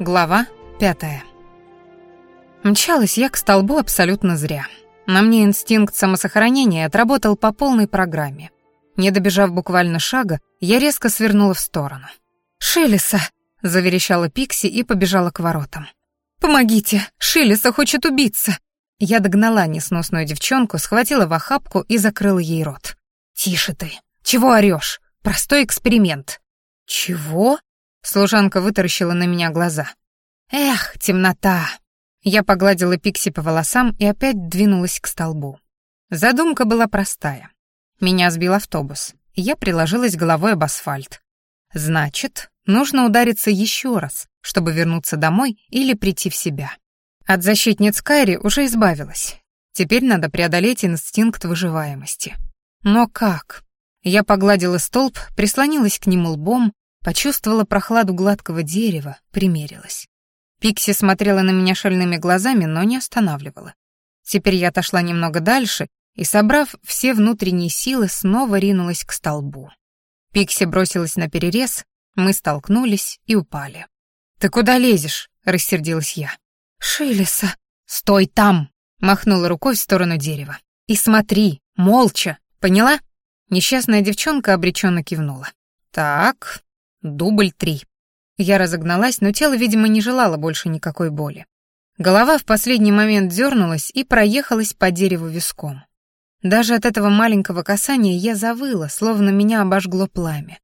Глава пятая. Мчалась я к столбу абсолютно зря. На мне инстинкт самосохранения отработал по полной программе. Не добежав буквально шага, я резко свернула в сторону. «Шелеса!» — заверещала Пикси и побежала к воротам. «Помогите! Шелеса хочет убиться!» Я догнала несносную девчонку, схватила в охапку и закрыла ей рот. «Тише ты! Чего орёшь? Простой эксперимент!» «Чего?» Служанка вытаращила на меня глаза. «Эх, темнота!» Я погладила Пикси по волосам и опять двинулась к столбу. Задумка была простая. Меня сбил автобус, я приложилась головой об асфальт. Значит, нужно удариться еще раз, чтобы вернуться домой или прийти в себя. От защитниц Кайри уже избавилась. Теперь надо преодолеть инстинкт выживаемости. Но как? Я погладила столб, прислонилась к нему лбом, Почувствовала прохладу гладкого дерева, примерилась. Пикси смотрела на меня шальными глазами, но не останавливала. Теперь я отошла немного дальше и, собрав все внутренние силы, снова ринулась к столбу. Пикси бросилась на перерез, мы столкнулись и упали. «Ты куда лезешь?» — рассердилась я. «Шилеса!» «Стой там!» — махнула рукой в сторону дерева. «И смотри, молча, поняла?» Несчастная девчонка обреченно кивнула. «Так, Дубль три. Я разогналась, но тело, видимо, не желало больше никакой боли. Голова в последний момент дернулась и проехалась по дереву виском. Даже от этого маленького касания я завыла, словно меня обожгло пламя.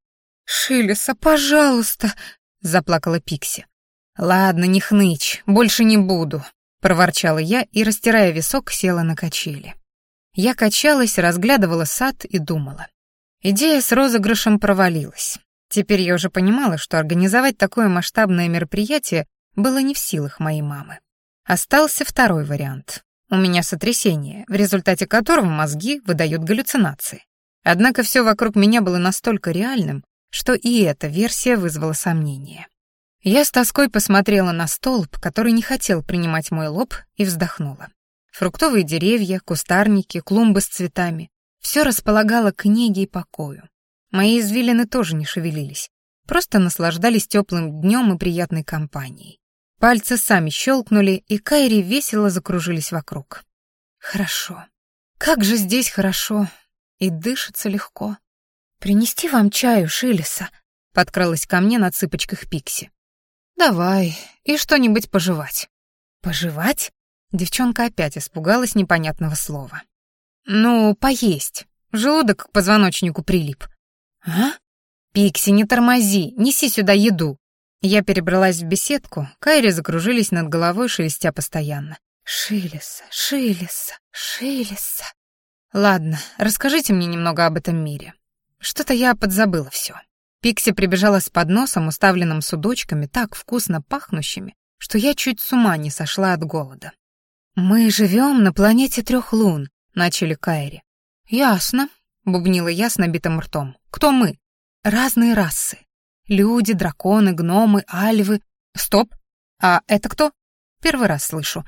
«Шилеса, пожалуйста!» — заплакала Пикси. «Ладно, не хнычь, больше не буду», — проворчала я и, растирая висок, села на качели. Я качалась, разглядывала сад и думала. Идея с розыгрышем провалилась. Теперь я уже понимала, что организовать такое масштабное мероприятие было не в силах моей мамы. Остался второй вариант. У меня сотрясение, в результате которого мозги выдают галлюцинации. Однако все вокруг меня было настолько реальным, что и эта версия вызвала сомнения. Я с тоской посмотрела на столб, который не хотел принимать мой лоб, и вздохнула. Фруктовые деревья, кустарники, клумбы с цветами — все располагало к неге и покою. Мои извилины тоже не шевелились, просто наслаждались теплым днем и приятной компанией. Пальцы сами щелкнули, и Кайри весело закружились вокруг. Хорошо. Как же здесь хорошо. И дышится легко. Принести вам чаю, Шилеса? Подкралась ко мне на цыпочках Пикси. Давай, и что-нибудь пожевать. Пожевать? Девчонка опять испугалась непонятного слова. Ну, поесть. Желудок к позвоночнику прилип. «А? Пикси, не тормози, неси сюда еду!» Я перебралась в беседку, Кайри закружились над головой, шелестя постоянно. «Шилеса, Шилеса, Шилеса!» «Ладно, расскажите мне немного об этом мире. Что-то я подзабыла все. Пикси прибежала с подносом, уставленным судочками, так вкусно пахнущими, что я чуть с ума не сошла от голода. «Мы живем на планете трех лун», — начали Кайри. «Ясно», — бубнила я с набитым ртом. Кто мы? Разные расы. Люди, драконы, гномы, альвы. Стоп. А это кто? Первый раз слышу.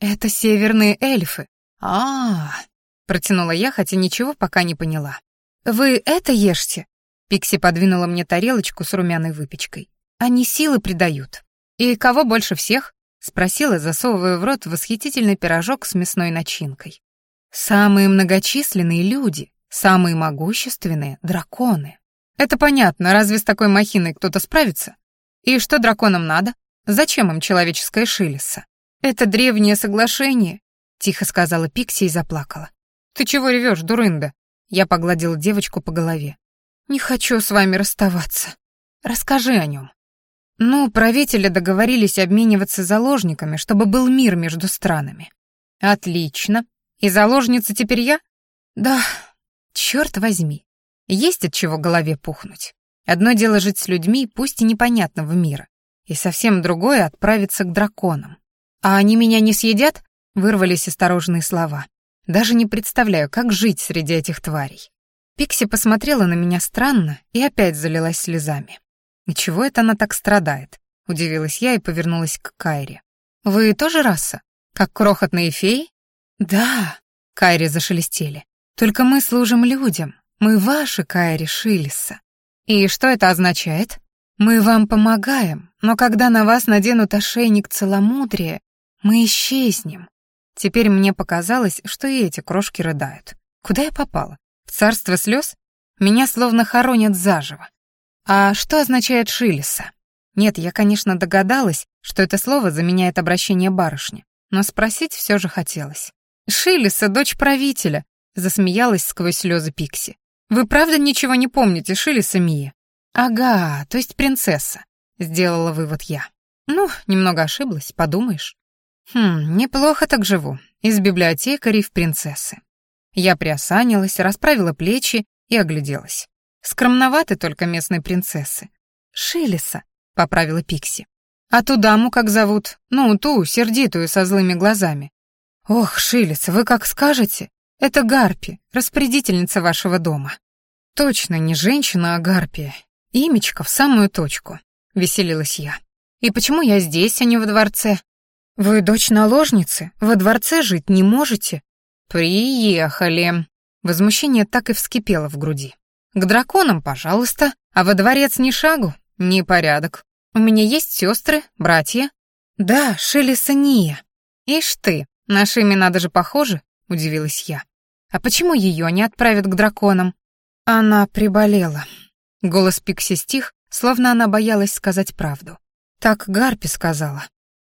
Это северные эльфы. А, -а, -а протянула я, хотя ничего пока не поняла. Вы это ешьте? Пикси подвинула мне тарелочку с румяной выпечкой. Они силы придают. И кого больше всех? спросила, засовывая в рот восхитительный пирожок с мясной начинкой. Самые многочисленные люди, Самые могущественные — драконы. Это понятно, разве с такой махиной кто-то справится? И что драконам надо? Зачем им человеческая шилиса? Это древнее соглашение, — тихо сказала Пикси и заплакала. Ты чего ревешь, дурында? Я погладила девочку по голове. Не хочу с вами расставаться. Расскажи о нем. Ну, правители договорились обмениваться заложниками, чтобы был мир между странами. Отлично. И заложница теперь я? Да, Черт возьми, есть от чего голове пухнуть. Одно дело жить с людьми, пусть и непонятного мира, и совсем другое — отправиться к драконам. «А они меня не съедят?» — вырвались осторожные слова. «Даже не представляю, как жить среди этих тварей». Пикси посмотрела на меня странно и опять залилась слезами. «И чего это она так страдает?» — удивилась я и повернулась к Кайре. «Вы тоже раса? Как крохотные феи?» «Да», — Кайре зашелестели. Только мы служим людям. Мы ваши, Кайри Шиллиса. И что это означает? Мы вам помогаем, но когда на вас наденут ошейник целомудрия, мы исчезнем. Теперь мне показалось, что и эти крошки рыдают. Куда я попала? В царство слез? Меня словно хоронят заживо. А что означает «шилиса»? Нет, я, конечно, догадалась, что это слово заменяет обращение барышни, но спросить все же хотелось. «Шилиса, дочь правителя», — засмеялась сквозь слезы Пикси. «Вы правда ничего не помните, Шилиса Мия?» «Ага, то есть принцесса», — сделала вывод я. «Ну, немного ошиблась, подумаешь». «Хм, неплохо так живу, из библиотекарей в принцессы». Я приосанилась, расправила плечи и огляделась. Скромноваты только местные принцессы. «Шилиса», — поправила Пикси. «А ту даму как зовут? Ну, ту, сердитую, со злыми глазами». «Ох, Шилиса, вы как скажете? Это Гарпи, распорядительница вашего дома». «Точно не женщина, а Гарпия. Имечко в самую точку», — веселилась я. «И почему я здесь, а не во дворце?» «Вы дочь наложницы? Во дворце жить не можете?» «Приехали». Возмущение так и вскипело в груди. «К драконам, пожалуйста, а во дворец ни шагу. Непорядок. У меня есть сестры, братья». «Да, Шелеса Ния». «Ишь ты, наши имена даже похожи», — удивилась я. «А почему ее не отправят к драконам?» «Она приболела». Голос Пикси стих, словно она боялась сказать правду. Так Гарпи сказала.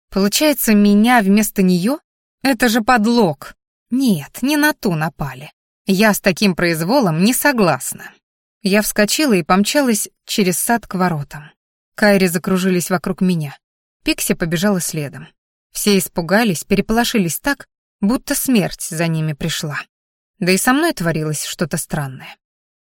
«Получается, меня вместо нее? Это же подлог!» «Нет, не на ту напали. Я с таким произволом не согласна». Я вскочила и помчалась через сад к воротам. Кайри закружились вокруг меня. Пикси побежала следом. Все испугались, переполошились так, будто смерть за ними пришла. Да и со мной творилось что-то странное.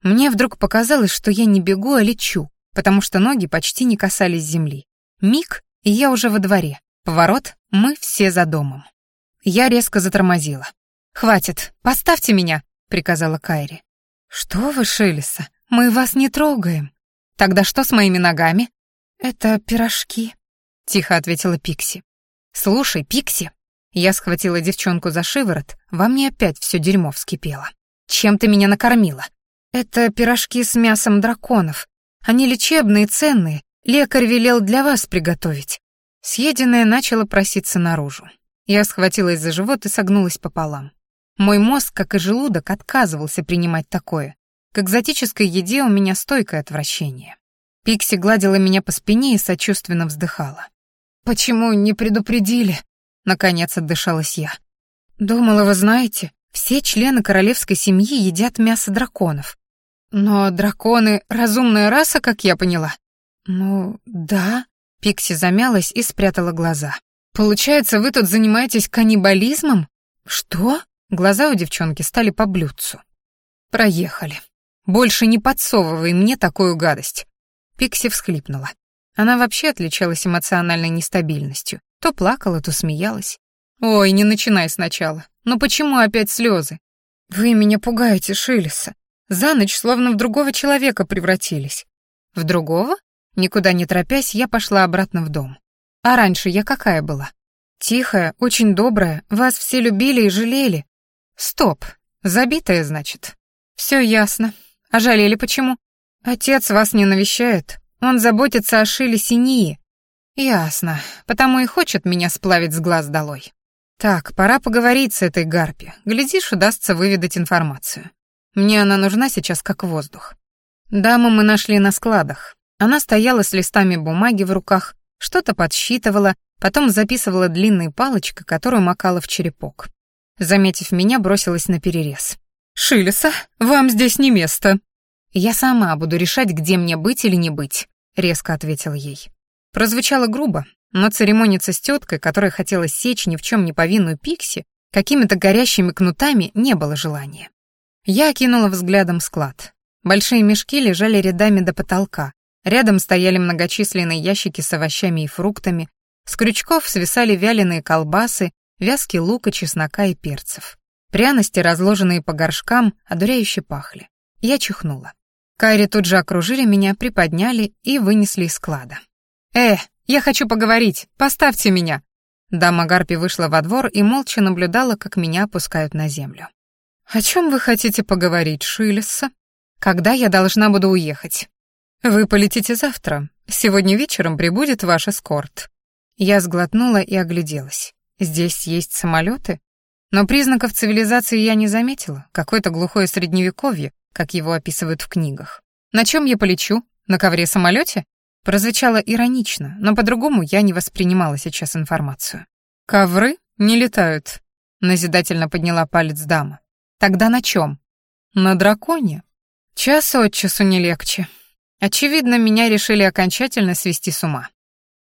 Мне вдруг показалось, что я не бегу, а лечу, потому что ноги почти не касались земли. Миг, и я уже во дворе. Поворот, мы все за домом. Я резко затормозила. «Хватит, поставьте меня», — приказала Кайри. «Что вы, Шелеса, мы вас не трогаем». «Тогда что с моими ногами?» «Это пирожки», — тихо ответила Пикси. «Слушай, Пикси». Я схватила девчонку за шиворот, во мне опять все дерьмо вскипело. «Чем ты меня накормила?» «Это пирожки с мясом драконов. Они лечебные, ценные. Лекарь велел для вас приготовить». Съеденное начало проситься наружу. Я схватилась за живот и согнулась пополам. Мой мозг, как и желудок, отказывался принимать такое. К экзотической еде у меня стойкое отвращение. Пикси гладила меня по спине и сочувственно вздыхала. «Почему не предупредили?» Наконец отдышалась я. «Думала, вы знаете, все члены королевской семьи едят мясо драконов. Но драконы — разумная раса, как я поняла. Ну, да. Пикси замялась и спрятала глаза. Получается, вы тут занимаетесь каннибализмом? Что? Глаза у девчонки стали по блюдцу. Проехали. Больше не подсовывай мне такую гадость. Пикси всхлипнула. Она вообще отличалась эмоциональной нестабильностью. То плакала, то смеялась. Ой, не начинай сначала. Ну почему опять слезы? Вы меня пугаете, Шилеса. За ночь словно в другого человека превратились. В другого? Никуда не торопясь, я пошла обратно в дом. А раньше я какая была? Тихая, очень добрая, вас все любили и жалели. Стоп, забитая, значит. Все ясно. А жалели почему? Отец вас не навещает. Он заботится о Шиле Синии. Ясно, потому и хочет меня сплавить с глаз долой. Так, пора поговорить с этой Гарпи. Глядишь, удастся выведать информацию. Мне она нужна сейчас как воздух. Даму мы нашли на складах. Она стояла с листами бумаги в руках, что-то подсчитывала, потом записывала длинной палочкой, которую макала в черепок. Заметив меня, бросилась на перерез. «Шилеса, вам здесь не место!» «Я сама буду решать, где мне быть или не быть», — резко ответила ей. Прозвучало грубо, но церемониться с теткой, которая хотела сечь ни в чем не повинную Пикси, какими-то горящими кнутами не было желания. Я окинула взглядом склад. Большие мешки лежали рядами до потолка. Рядом стояли многочисленные ящики с овощами и фруктами. С крючков свисали вяленые колбасы, вязки лука, чеснока и перцев. Пряности, разложенные по горшкам, одуряюще пахли. Я чихнула. Кайри тут же окружили меня, приподняли и вынесли из склада. «Э, я хочу поговорить, поставьте меня!» Дама Гарпи вышла во двор и молча наблюдала, как меня опускают на землю. «О чем вы хотите поговорить, Шилесса? Когда я должна буду уехать?» «Вы полетите завтра. Сегодня вечером прибудет ваш эскорт». Я сглотнула и огляделась. Здесь есть самолеты, но признаков цивилизации я не заметила. Какое-то глухое средневековье, как его описывают в книгах. На чем я полечу? На ковре-самолете? Прозвучало иронично, но по-другому я не воспринимала сейчас информацию. «Ковры не летают», — назидательно подняла палец дама. «Тогда на чем? «На драконе?» «Час от часу не легче. Очевидно, меня решили окончательно свести с ума.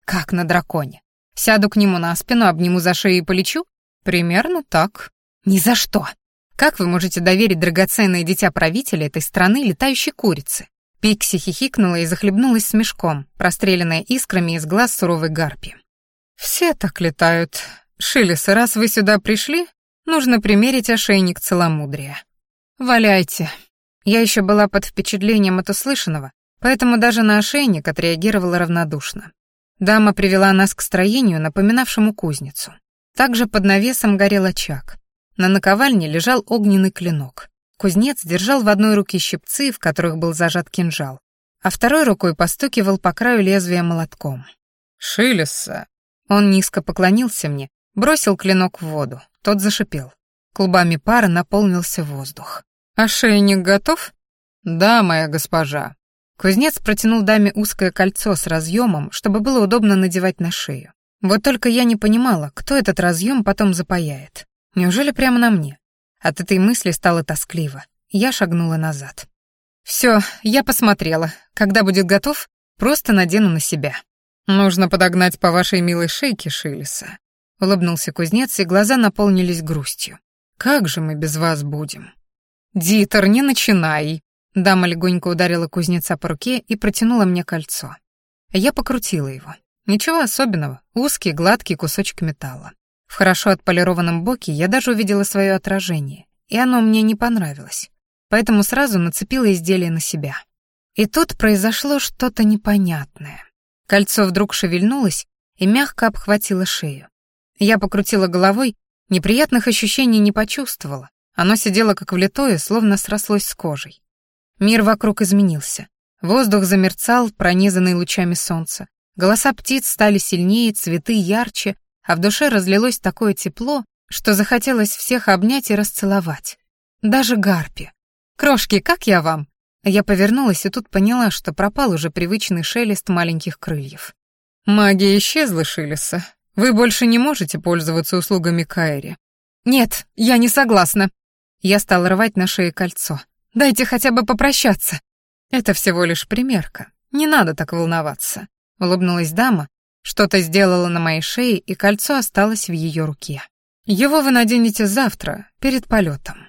Как на драконе? Сяду к нему на спину, обниму за шею и полечу? Примерно так. Ни за что. Как вы можете доверить драгоценное дитя правителя этой страны летающей курице? Пикси хихикнула и захлебнулась смешком, простреленная искрами из глаз суровой гарпи. «Все так летают. Шилес, раз вы сюда пришли, нужно примерить ошейник целомудрия. Валяйте». Я еще была под впечатлением от услышанного, поэтому даже на ошейник отреагировала равнодушно. Дама привела нас к строению, напоминавшему кузницу. Также под навесом горел очаг. На наковальне лежал огненный клинок. Кузнец держал в одной руке щипцы, в которых был зажат кинжал, а второй рукой постукивал по краю лезвия молотком. «Шилеса!» Он низко поклонился мне, бросил клинок в воду. Тот зашипел. Клубами пара наполнился воздух. «Ошейник готов?» «Да, моя госпожа». Кузнец протянул даме узкое кольцо с разъемом, чтобы было удобно надевать на шею. Вот только я не понимала, кто этот разъем потом запаяет. Неужели прямо на мне? От этой мысли стало тоскливо. Я шагнула назад. «Все, я посмотрела. Когда будет готов, просто надену на себя». «Нужно подогнать по вашей милой шейке, Шилиса», — улыбнулся кузнец, и глаза наполнились грустью. «Как же мы без вас будем?» «Дитер, не начинай!» Дама легонько ударила кузнеца по руке и протянула мне кольцо. Я покрутила его. Ничего особенного, узкий, гладкий кусочек металла. В хорошо отполированном боке я даже увидела свое отражение, и оно мне не понравилось. Поэтому сразу нацепила изделие на себя. И тут произошло что-то непонятное. Кольцо вдруг шевельнулось и мягко обхватило шею. Я покрутила головой, неприятных ощущений не почувствовала, оно сидело как влитое, словно срослось с кожей. Мир вокруг изменился. Воздух замерцал, пронизанный лучами солнца. Голоса птиц стали сильнее, цветы ярче, а в душе разлилось такое тепло, что захотелось всех обнять и расцеловать. Даже гарпи. «Крошки, как я вам?» Я повернулась и тут поняла, что пропал уже привычный шелест маленьких крыльев. «Магия исчезла, Шилеса. Вы больше не можете пользоваться услугами Кайри». «Нет, я не согласна», я стал рвать на шее кольцо. «Дайте хотя бы попрощаться». «Это всего лишь примерка. Не надо так волноваться», — улыбнулась дама, что-то сделала на моей шее, и кольцо осталось в ее руке. «Его вы наденете завтра, перед полетом».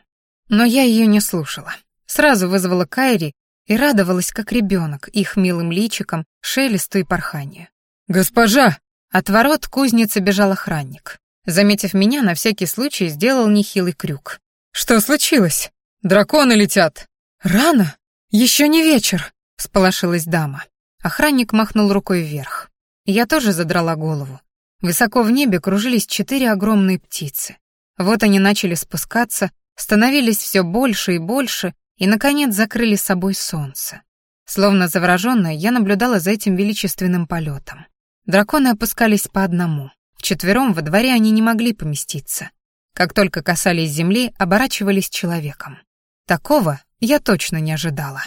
Но я ее не слушала. Сразу вызвала Кайри и радовалась, как ребенок, их милым личиком, шелесту и порханию. «Госпожа!» От ворот кузницы бежал охранник. Заметив меня, на всякий случай сделал нехилый крюк. «Что случилось? Драконы летят!» «Рано! Еще не вечер!» — сполошилась дама. Охранник махнул рукой вверх. Я тоже задрала голову. Высоко в небе кружились четыре огромные птицы. Вот они начали спускаться, становились все больше и больше, и, наконец, закрыли собой солнце. Словно заворожённая, я наблюдала за этим величественным полетом. Драконы опускались по одному. Вчетвером во дворе они не могли поместиться как только касались земли, оборачивались человеком. Такого я точно не ожидала.